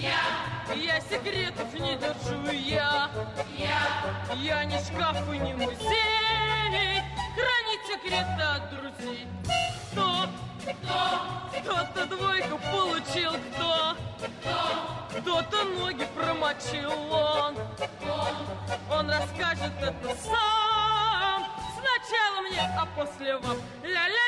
Я, я секретов не держу, я, я, я не шкаф и не музей, хранить секреты от друзей. Кто, кто, кто-то двойку получил, кто, кто, кто-то ноги промочил, он, он, он расскажет это сам. Сначала мне, а после вам. Ля-ля-ля,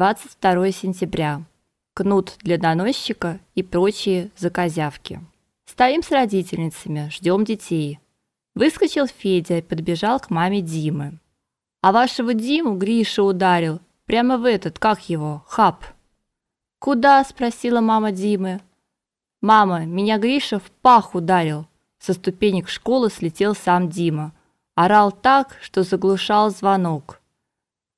22 сентября. Кнут для доносчика и прочие заказявки. Стоим с родительницами, ждем детей. Выскочил Федя и подбежал к маме Димы. А вашего Диму Гриша ударил, прямо в этот, как его, хап. Куда? спросила мама Димы. Мама, меня Гриша в пах ударил. Со ступенек школы слетел сам Дима. Орал так, что заглушал звонок.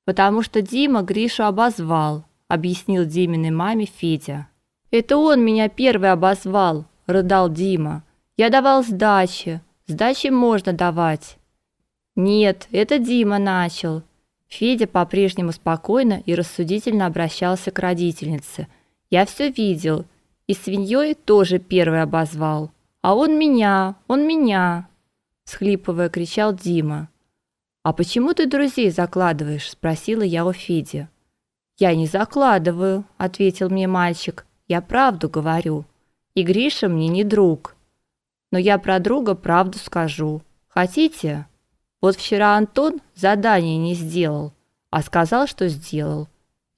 Потому что Дима Гришу обозвал, объяснил Диминой маме Федя. Это он меня первый обозвал, рыдал Дима. Я давал сдачи. Сдачи можно давать. Нет, это Дима начал. Федя по-прежнему спокойно и рассудительно обращался к родительнице. Я все видел. И свиньей тоже первый обозвал. А он меня, он меня, схлипывая, кричал Дима. А почему ты друзей закладываешь, спросила я у Феди. Я не закладываю, ответил мне мальчик. Я правду говорю. И Гриша мне не друг. Но я про друга правду скажу. Хотите? Вот вчера Антон задание не сделал, а сказал, что сделал.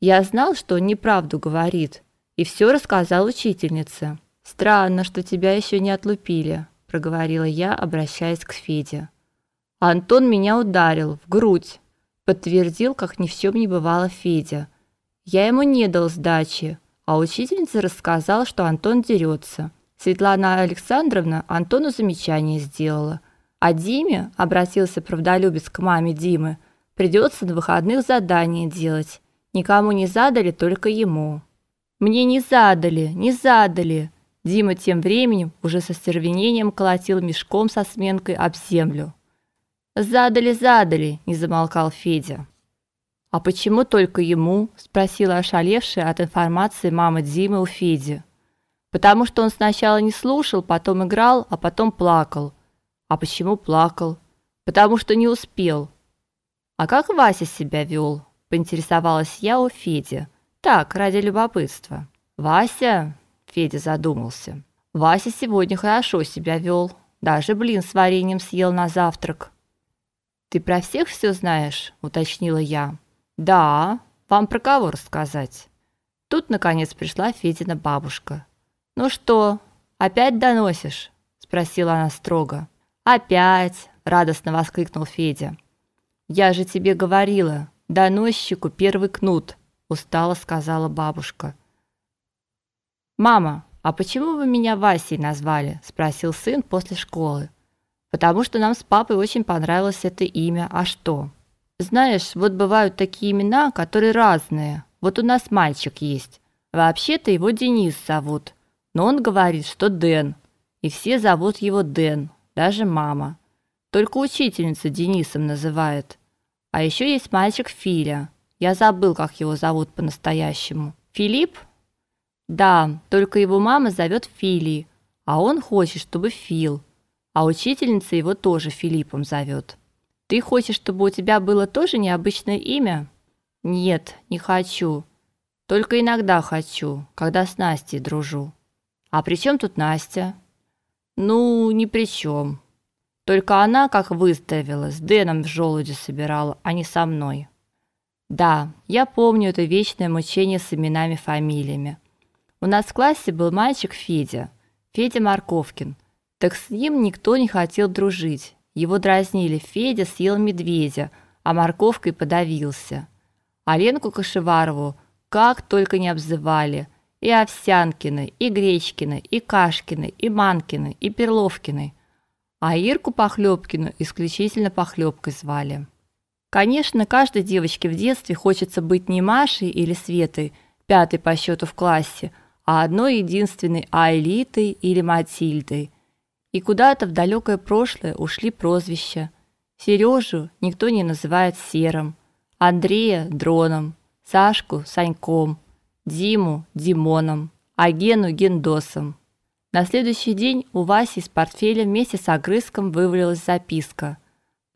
Я знал, что он неправду говорит, и все рассказал учительнице. Странно, что тебя еще не отлупили, проговорила я, обращаясь к Феде. Антон меня ударил в грудь, подтвердил, как ни в чем не бывало Федя. Я ему не дал сдачи, а учительница рассказала, что Антон дерется. Светлана Александровна Антону замечание сделала. А Диме обратился правдолюбец к маме Димы. Придется на выходных задание делать. Никому не задали, только ему. Мне не задали, не задали. Дима тем временем уже со стервенением колотил мешком со сменкой об землю. Задали, задали, не замолкал Федя. А почему только ему? спросила ошалевшая от информации мама Димы у Феди. Потому что он сначала не слушал, потом играл, а потом плакал. А почему плакал? Потому что не успел. А как Вася себя вел? поинтересовалась я у Феди. Так, ради любопытства. Вася, Федя задумался. Вася сегодня хорошо себя вел, даже блин с вареньем съел на завтрак. Ты про всех все знаешь, уточнила я. Да, вам про кого рассказать? Тут наконец пришла Федина бабушка. Ну что, опять доносишь? спросила она строго. Опять, радостно воскликнул Федя. Я же тебе говорила, доносчику первый кнут, устало сказала бабушка. Мама, а почему вы меня Васей назвали? спросил сын после школы. Потому что нам с папой очень понравилось это имя. А что? Знаешь, вот бывают такие имена, которые разные. Вот у нас мальчик есть. Вообще-то его Денис зовут но он говорит, что Дэн, и все зовут его Дэн, даже мама. Только учительница Денисом называет. А еще есть мальчик Филя. Я забыл, как его зовут по-настоящему. Филипп? Да, только его мама зовет Фили, а он хочет, чтобы Фил. А учительница его тоже Филиппом зовет. Ты хочешь, чтобы у тебя было тоже необычное имя? Нет, не хочу. Только иногда хочу, когда с Настей дружу. А при чем тут Настя? Ну, ни при чем. Только она, как выставила, с Дэном в желуди собирала, а не со мной. Да, я помню это вечное мучение с именами-фамилиями. У нас в классе был мальчик Федя, Федя Марковкин. Так с ним никто не хотел дружить. Его дразнили: "Федя съел медведя, а морковкой подавился". А Ленку Кашеварову как только не обзывали: и Овсянкины, и Гречкины, и Кашкины, и Манкины, и Перловкины. А Ирку Похлебкину исключительно Похлебкой звали. Конечно, каждой девочке в детстве хочется быть не Машей или Светой, пятой по счету в классе, а одной единственной Айлитой или Матильдой. И куда-то в далекое прошлое ушли прозвища. Сережу никто не называет Серым, Андрея Дроном, Сашку Саньком, Диму Димоном, а Гену Гендосом. На следующий день у Васи из портфеля вместе с огрызком вывалилась записка: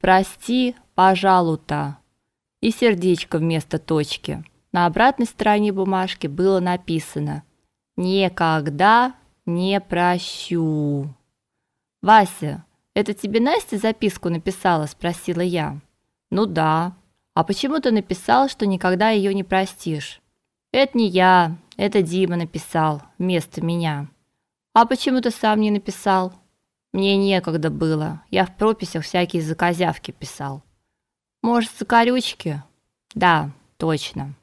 "Прости, пожалуйста" и сердечко вместо точки. На обратной стороне бумажки было написано: "Никогда не прощу". Вася, это тебе Настя записку написала, спросила я. Ну да. А почему ты написал, что никогда ее не простишь? Это не я, это Дима написал вместо меня. А почему ты сам не написал? Мне некогда было. Я в прописях всякие заказявки писал. Может, закорючки? Да, точно.